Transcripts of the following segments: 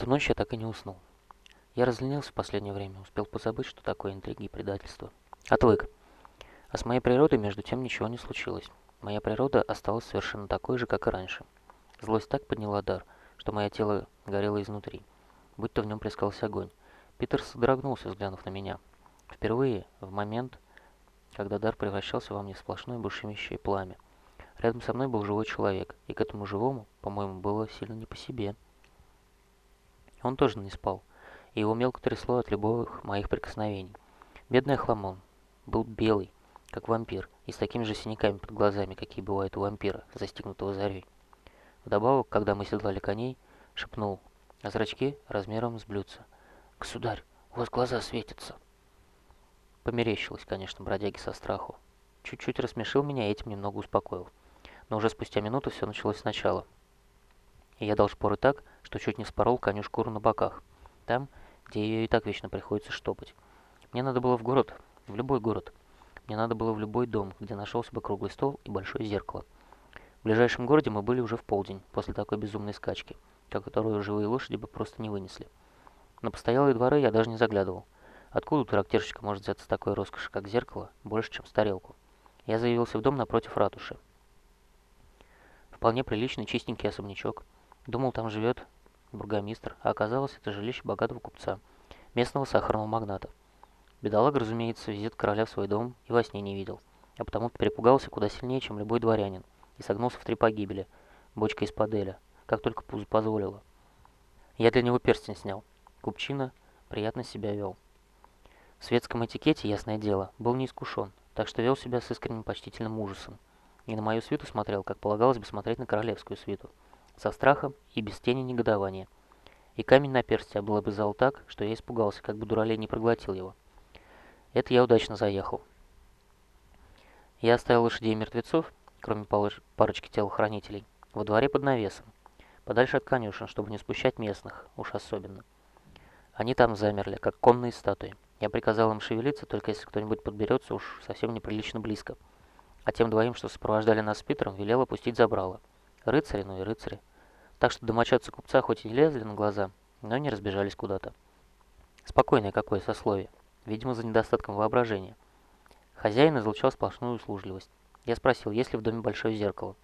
эту ночь я так и не уснул. Я разленился в последнее время, успел позабыть, что такое интриги и предательство. Отвык. А с моей природой, между тем, ничего не случилось. Моя природа осталась совершенно такой же, как и раньше. Злость так подняла дар, что мое тело горело изнутри, будто в нем плескался огонь. Питер содрогнулся, взглянув на меня. Впервые, в момент, когда дар превращался во мне в сплошное бушующее пламя. Рядом со мной был живой человек, и к этому живому, по-моему, было сильно не по себе. Он тоже не спал, и его мелко трясло от любых моих прикосновений. Бедный Хламон был белый, как вампир, и с такими же синяками под глазами, какие бывают у вампира, застигнутого зарей. Вдобавок, когда мы седлали коней, шепнул, а зрачки размером с блюдца. «Государь, у вас глаза светятся!» Померещилось, конечно, бродяги со страху. Чуть-чуть рассмешил меня и этим немного успокоил. Но уже спустя минуту все началось сначала. И я дал шпоры так, что чуть не спорол коню шкуру на боках. Там, где ее и так вечно приходится штопать. Мне надо было в город, в любой город. Мне надо было в любой дом, где нашелся бы круглый стол и большое зеркало. В ближайшем городе мы были уже в полдень, после такой безумной скачки, которую живые лошади бы просто не вынесли. На постоялые дворы я даже не заглядывал. Откуда у трактирщика может взяться такой роскошь, как зеркало, больше, чем с тарелку? Я заявился в дом напротив ратуши. Вполне приличный, чистенький особнячок. Думал, там живет бургомистр, а оказалось, это жилище богатого купца, местного сахарного магната. Бедолага, разумеется, визит короля в свой дом и во сне не видел, а потому перепугался куда сильнее, чем любой дворянин, и согнулся в три погибели, бочка из-под эля, как только пузо позволило. Я для него перстень снял. Купчина приятно себя вел. В светском этикете, ясное дело, был не искушен, так что вел себя с искренним почтительным ужасом. И на мою свиту смотрел, как полагалось бы смотреть на королевскую свиту, со страхом и без тени негодования. И камень на персте облобызал так, что я испугался, как бы дуралей не проглотил его. Это я удачно заехал. Я оставил лошадей мертвецов, кроме парочки телохранителей, во дворе под навесом, подальше от конюшен, чтобы не спущать местных, уж особенно. Они там замерли, как конные статуи. Я приказал им шевелиться, только если кто-нибудь подберется уж совсем неприлично близко. А тем двоим, что сопровождали нас с Питером, велел опустить забрало. Рыцари, ну и рыцари. Так что домочадцы купца хоть и не лезли на глаза, но не разбежались куда-то. Спокойное какое сословие видимо, за недостатком воображения. Хозяин излучал сплошную услужливость. Я спросил, есть ли в доме большое зеркало.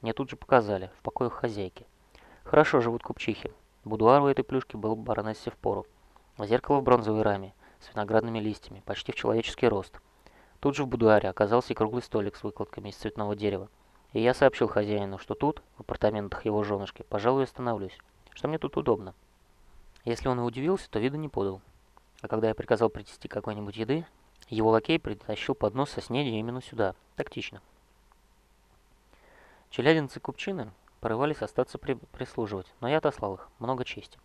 Мне тут же показали, в покоях хозяйки. Хорошо живут купчихи. Будуар у этой плюшки был баронессе в пору. Зеркало в бронзовой раме, с виноградными листьями, почти в человеческий рост. Тут же в будуаре оказался и круглый столик с выкладками из цветного дерева. И я сообщил хозяину, что тут, в апартаментах его женушки, пожалуй, остановлюсь, что мне тут удобно. Если он и удивился, то вида не подал. А когда я приказал принести какой-нибудь еды, его лакей притащил поднос со снедью именно сюда, тактично. Челядинцы купчины порывались остаться при прислуживать, но я отослал их, много чести.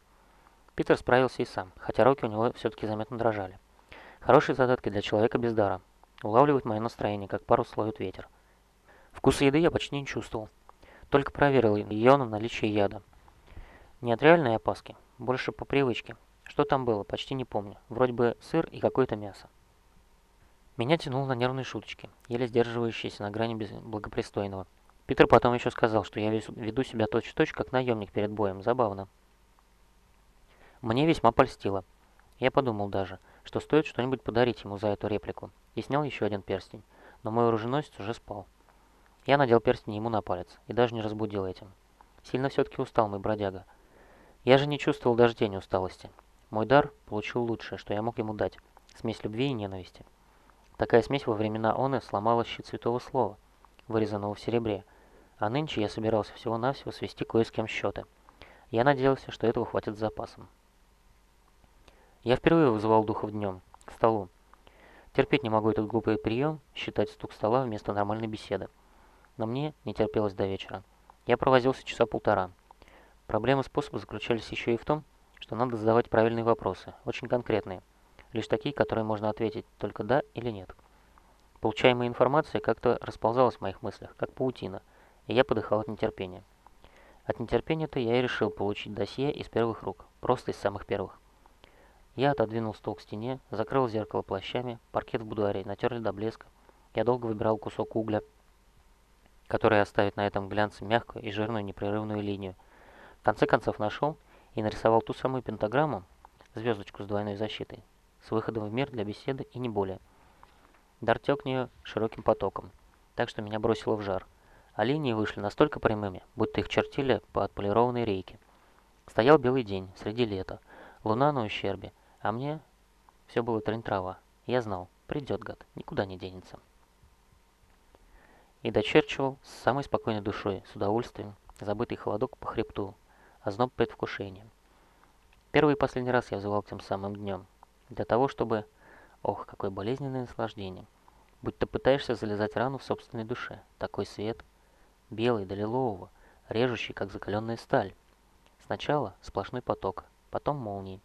Питер справился и сам, хотя руки у него все-таки заметно дрожали. Хорошие задатки для человека без дара. Улавливать мое настроение, как пару слоит ветер. Вкуса еды я почти не чувствовал. Только проверил ее на наличие яда. Не от реальной опаски, больше по привычке, что там было, почти не помню. Вроде бы сыр и какое-то мясо. Меня тянуло на нервные шуточки, еле сдерживающиеся на грани благопристойного. Питер потом еще сказал, что я веду себя точь-в-точь, -точь, как наемник перед боем. Забавно. Мне весьма польстило. Я подумал даже, что стоит что-нибудь подарить ему за эту реплику, и снял еще один перстень, но мой оруженосец уже спал. Я надел перстень ему на палец, и даже не разбудил этим. Сильно все-таки устал мой бродяга. Я же не чувствовал даже тени усталости. Мой дар получил лучшее, что я мог ему дать. Смесь любви и ненависти. Такая смесь во времена Оны сломала щит Святого Слова, вырезанного в серебре. А нынче я собирался всего-навсего свести кое с кем счеты. Я надеялся, что этого хватит с запасом. Я впервые вызывал духов днем, к столу. Терпеть не могу этот глупый прием, считать стук стола вместо нормальной беседы. Но мне не терпелось до вечера. Я провозился часа полтора. Проблемы способа заключались еще и в том, что надо задавать правильные вопросы, очень конкретные, лишь такие, которые можно ответить только «да» или «нет». Получаемая информация как-то расползалась в моих мыслях, как паутина, и я подыхал от нетерпения. От нетерпения-то я и решил получить досье из первых рук, просто из самых первых. Я отодвинул стол к стене, закрыл зеркало плащами, паркет в будуаре натерли до блеска. Я долго выбирал кусок угля, который оставит на этом глянце мягкую и жирную непрерывную линию. В конце концов нашел и нарисовал ту самую пентаграмму, звездочку с двойной защитой, с выходом в мир для беседы и не более. Дар тек нее широким потоком, так что меня бросило в жар, а линии вышли настолько прямыми, будто их чертили по отполированной рейке. Стоял белый день, среди лета, луна на ущербе, а мне все было трень-трава. Я знал, придет гад, никуда не денется. И дочерчивал с самой спокойной душой, с удовольствием, забытый холодок по хребту, озноб предвкушением. Первый и последний раз я взывал тем самым днем. Для того, чтобы... Ох, какое болезненное наслаждение. Будь то пытаешься залезать рану в собственной душе. Такой свет. Белый до лилового, режущий, как закаленная сталь. Сначала сплошной поток, потом молнии.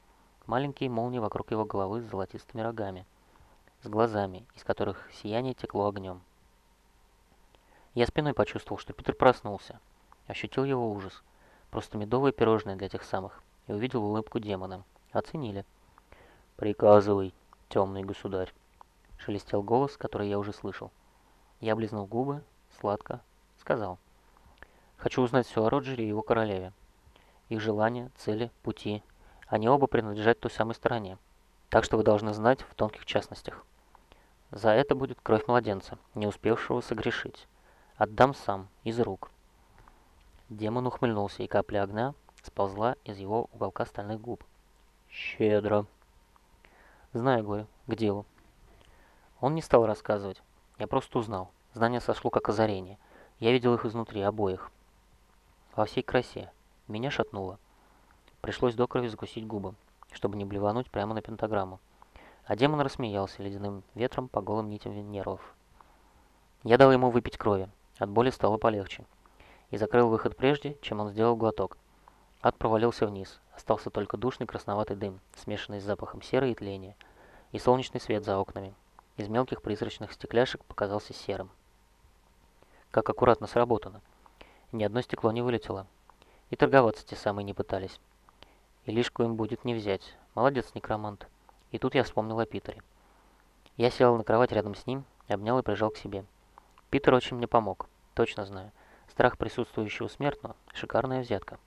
Маленькие молнии вокруг его головы с золотистыми рогами. С глазами, из которых сияние текло огнем. Я спиной почувствовал, что Питер проснулся. Ощутил его ужас. Просто медовое пирожное для тех самых. И увидел улыбку демона. Оценили. «Приказывай, темный государь», — шелестел голос, который я уже слышал. Я облизнул губы, сладко, сказал. «Хочу узнать все о Роджере и его королеве. Их желания, цели, пути. Они оба принадлежат той самой стороне. Так что вы должны знать в тонких частностях. За это будет кровь младенца, не успевшего согрешить. Отдам сам, из рук». Демон ухмыльнулся, и капля огня сползла из его уголка стальных губ. «Щедро». «Знаю, говорю, к делу». Он не стал рассказывать. Я просто узнал. Знание сошло как озарение. Я видел их изнутри, обоих. Во всей красе. Меня шатнуло. Пришлось до крови закусить губы, чтобы не блевануть прямо на пентаграмму. А демон рассмеялся ледяным ветром по голым нитям нервов. Я дал ему выпить крови. От боли стало полегче. И закрыл выход прежде, чем он сделал глоток. Ад провалился вниз. Остался только душный красноватый дым, смешанный с запахом серы и тления, и солнечный свет за окнами. Из мелких призрачных стекляшек показался серым. Как аккуратно сработано. Ни одно стекло не вылетело. И торговаться те самые не пытались. И лишку им будет не взять. Молодец, некромант. И тут я вспомнил о Питере. Я сел на кровать рядом с ним, обнял и прижал к себе. Питер очень мне помог, точно знаю. Страх присутствующего смертного – шикарная взятка.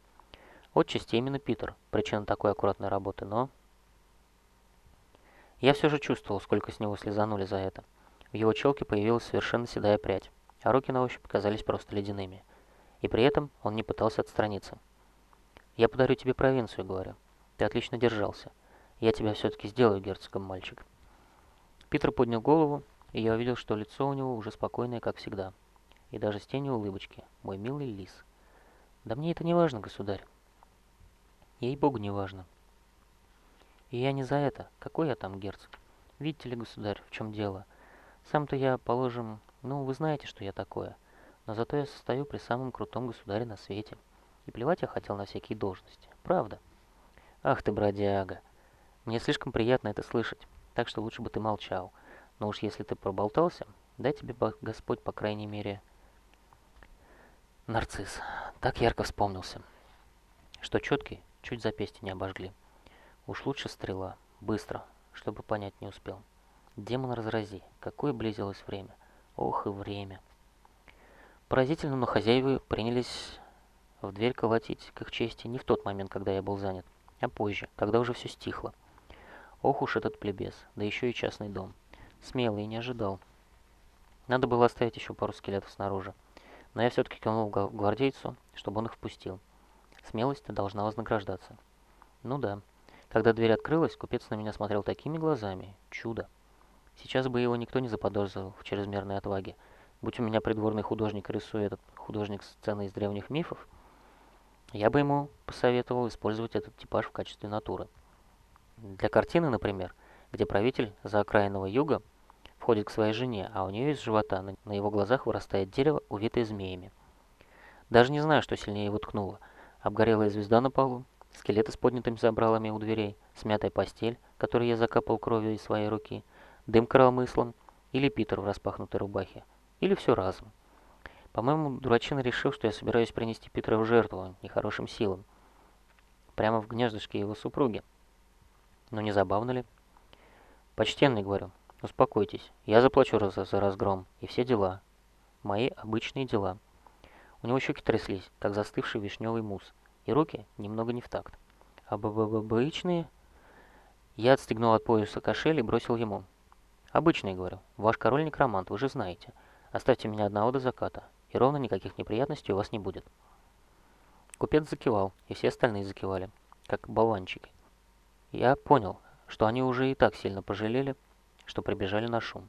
Отчасти именно Питер, причина такой аккуратной работы, но... Я все же чувствовал, сколько с него слезанули за это. В его челке появилась совершенно седая прядь, а руки на ощупь казались просто ледяными. И при этом он не пытался отстраниться. «Я подарю тебе провинцию», — говорю. «Ты отлично держался. Я тебя все-таки сделаю герцогом, мальчик». Питер поднял голову, и я увидел, что лицо у него уже спокойное, как всегда. И даже с тенью улыбочки. Мой милый лис. «Да мне это не важно, государь. Ей-богу, не важно. И я не за это. Какой я там герцог? Видите ли, государь, в чем дело? Сам-то я, положим, ну, вы знаете, что я такое. Но зато я состою при самом крутом государе на свете. И плевать я хотел на всякие должности. Правда? Ах ты, бродяга. Мне слишком приятно это слышать, так что лучше бы ты молчал. Но уж если ты проболтался, дай тебе Господь, по крайней мере... Нарцисс. Так ярко вспомнился. Что четкий, чуть запястье не обожгли. Уж лучше стрела, быстро, чтобы понять не успел. Демон разрази, какое близилось время. Ох и время. Поразительно, но хозяева принялись в дверь колотить, к их чести, не в тот момент, когда я был занят, а позже, когда уже все стихло. Ох уж этот плебес, да еще и частный дом. Смелый не ожидал. Надо было оставить еще пару скелетов снаружи. Но я все-таки кивнул гвардейцу, чтобы он их впустил. Смелость должна вознаграждаться. Ну да. Когда дверь открылась, купец на меня смотрел такими глазами. Чудо. Сейчас бы его никто не заподозрил в чрезмерной отваге. Будь у меня придворный художник, рисуя этот художник сцены из древних мифов, я бы ему посоветовал использовать этот типаж в качестве натуры. Для картины, например, где правитель за окраинного юга входит к своей жене, а у нее из живота на его глазах вырастает дерево, увитое змеями. Даже не знаю, что сильнее его ткнуло – Обгорелая звезда на полу, скелеты с поднятыми забралами у дверей, смятая постель, которую я закапал кровью из своей руки, дым коромыслом или Питер в распахнутой рубахе. Или все разом. По-моему, дурачина решил, что я собираюсь принести Питера в жертву нехорошим силам. Прямо в гнездышке его супруги. Но не забавно ли? Почтенный, говорю, успокойтесь. Я заплачу за, за разгром и все дела. Мои обычные дела. У него щеки тряслись, как застывший вишневый мусс, и руки немного не в такт. «Обычные?» Я отстегнул от пояса кошель и бросил ему. «Обычные, — говорю. Ваш король некромант, вы же знаете. Оставьте меня одного до заката, и ровно никаких неприятностей у вас не будет». Купец закивал, и все остальные закивали, как болванчики. Я понял, что они уже и так сильно пожалели, что прибежали на шум.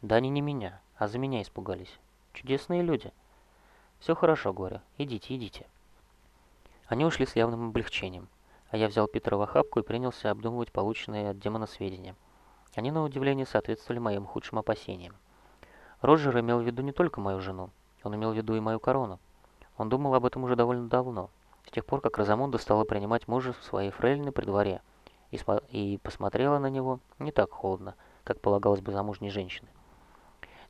Да они не меня, а за меня испугались. Чудесные люди. Все хорошо, говорю. Идите, идите. Они ушли с явным облегчением, а я взял Питера в охапку и принялся обдумывать полученные от демона сведения. Они, на удивление, соответствовали моим худшим опасениям. Роджер имел в виду не только мою жену, он имел в виду и мою корону. Он думал об этом уже довольно давно, с тех пор, как Розамунда стала принимать мужа в своей фрейлины при дворе, и, посмотрела на него не так холодно, как полагалось бы замужней женщины.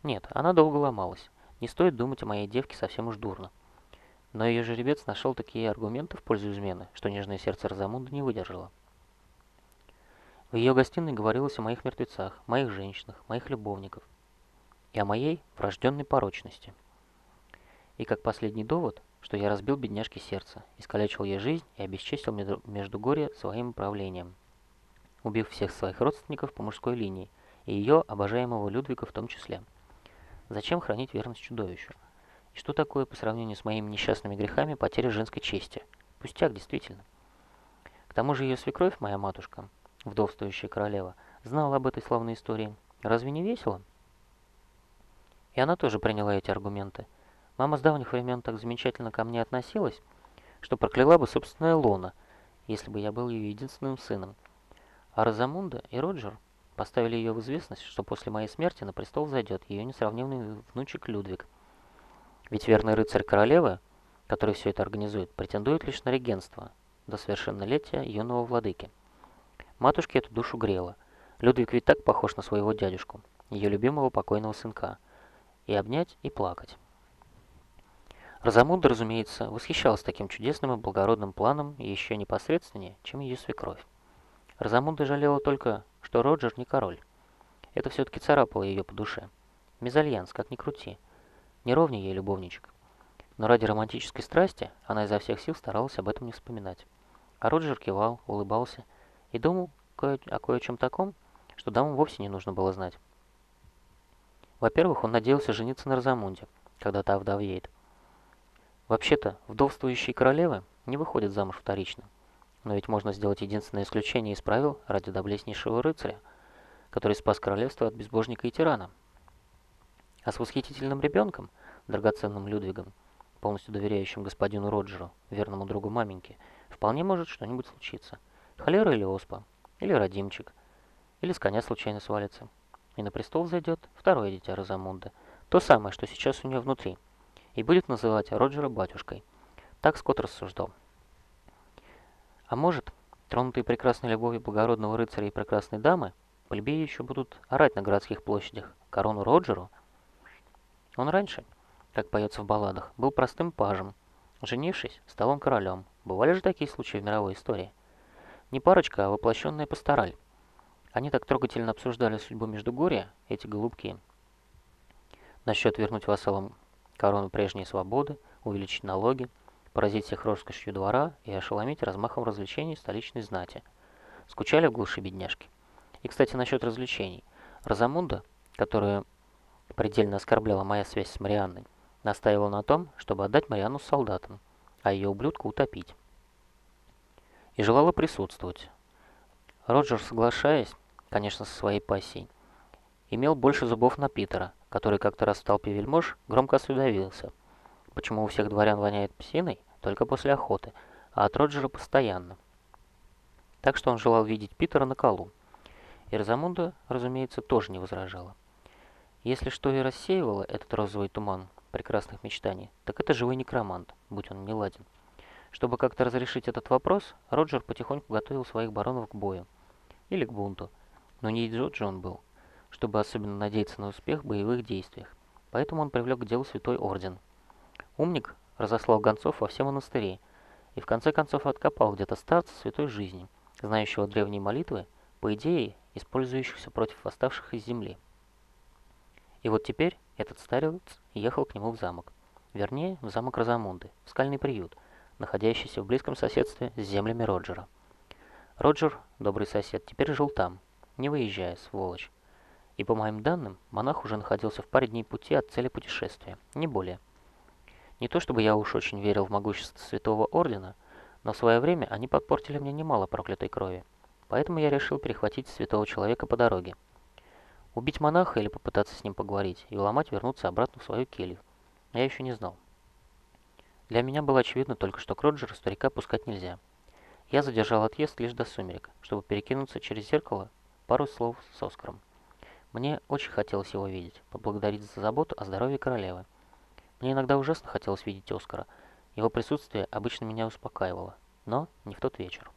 Нет, она долго ломалась. Не стоит думать о моей девке совсем уж дурно. Но ее жеребец нашел такие аргументы в пользу измены, что нежное сердце Розамунда не выдержало. В ее гостиной говорилось о моих мертвецах, моих женщинах, моих любовников и о моей врожденной порочности. И как последний довод, что я разбил бедняжке сердце, искалечил ей жизнь и обесчестил Междугорье своим правлением, убив всех своих родственников по мужской линии, и ее обожаемого Людвига в том числе. Зачем хранить верность чудовищу? И что такое по сравнению с моими несчастными грехами потеря женской чести? Пустяк, действительно. К тому же ее свекровь, моя матушка, вдовствующая королева, знала об этой славной истории. Разве не весело? И она тоже приняла эти аргументы. Мама с давних времен так замечательно ко мне относилась, что прокляла бы собственное лона, если бы я был ее единственным сыном. А Розамунда и Роджер поставили ее в известность, что после моей смерти на престол зайдет ее несравненный внучек Людвиг. Ведь верный рыцарь королевы, который все это организует, претендует лишь на регенство до совершеннолетия юного владыки. Матушке эту душу грела. Людвиг ведь так похож на своего дядюшку, ее любимого покойного сынка. И обнять, и плакать. Розамунда, разумеется, восхищалась таким чудесным и благородным планом еще непосредственнее, чем ее свекровь. Розамунда жалела только, что Роджер не король. Это все-таки царапало ее по душе. Мезальянс, как ни крути. Не ровнее ей любовничек. Но ради романтической страсти она изо всех сил старалась об этом не вспоминать. А Роджер кивал, улыбался и думал кое о кое-чем таком, что дамам вовсе не нужно было знать. Во-первых, он надеялся жениться на Розамунде, когда та вдовеет. Вообще-то, вдовствующие королевы не выходят замуж вторично. Но ведь можно сделать единственное исключение из правил ради доблестнейшего рыцаря, который спас королевство от безбожника и тирана. А с восхитительным ребенком, драгоценным Людвигом, полностью доверяющим господину Роджеру, верному другу маменьки, вполне может что-нибудь случиться. Холера или оспа, или родимчик, или с коня случайно свалится. И на престол зайдет второе дитя Розамунда, то самое, что сейчас у нее внутри, и будет называть Роджера батюшкой. Так Скотт рассуждал. А может, тронутые прекрасной любовью благородного рыцаря и прекрасной дамы, плебеи еще будут орать на городских площадях корону Роджеру? Он раньше, как поется в балладах, был простым пажем, женившись, стал он королем. Бывали же такие случаи в мировой истории. Не парочка, а воплощенная пастораль. Они так трогательно обсуждали судьбу Междугорья, эти голубки. Насчет вернуть вассалам корону прежней свободы, увеличить налоги, поразить всех роскошью двора и ошеломить размахом развлечений столичной знати. Скучали в глуши бедняжки. И, кстати, насчет развлечений. Розамунда, которую предельно оскорбляла моя связь с Марианной, настаивала на том, чтобы отдать Марианну солдатам, а ее ублюдка утопить. И желала присутствовать. Роджер, соглашаясь, конечно, со своей пассией, имел больше зубов на Питера, который как-то раз в толпе вельмож громко осведомился – Почему у всех дворян воняет псиной? Только после охоты, а от Роджера постоянно. Так что он желал видеть Питера на колу. И Розамунда, разумеется, тоже не возражала. Если что и рассеивало этот розовый туман прекрасных мечтаний, так это живой некромант, будь он не ладен. Чтобы как-то разрешить этот вопрос, Роджер потихоньку готовил своих баронов к бою. Или к бунту. Но не идиот же он был, чтобы особенно надеяться на успех в боевых действиях. Поэтому он привлек к делу Святой Орден – Умник разослал гонцов во все монастыри и в конце концов откопал где-то старца святой жизни, знающего древние молитвы, по идее, использующихся против восставших из земли. И вот теперь этот старец ехал к нему в замок. Вернее, в замок Розамунды, в скальный приют, находящийся в близком соседстве с землями Роджера. Роджер, добрый сосед, теперь жил там, не выезжая, сволочь. И по моим данным, монах уже находился в паре дней пути от цели путешествия, не более. Не то чтобы я уж очень верил в могущество Святого Ордена, но в свое время они подпортили мне немало проклятой крови. Поэтому я решил перехватить святого человека по дороге. Убить монаха или попытаться с ним поговорить и уломать вернуться обратно в свою келью. Я еще не знал. Для меня было очевидно только, что к Роджеру старика пускать нельзя. Я задержал отъезд лишь до сумерек, чтобы перекинуться через зеркало пару слов с Оскаром. Мне очень хотелось его видеть, поблагодарить за заботу о здоровье королевы. Мне иногда ужасно хотелось видеть Оскара. Его присутствие обычно меня успокаивало, но не в тот вечер.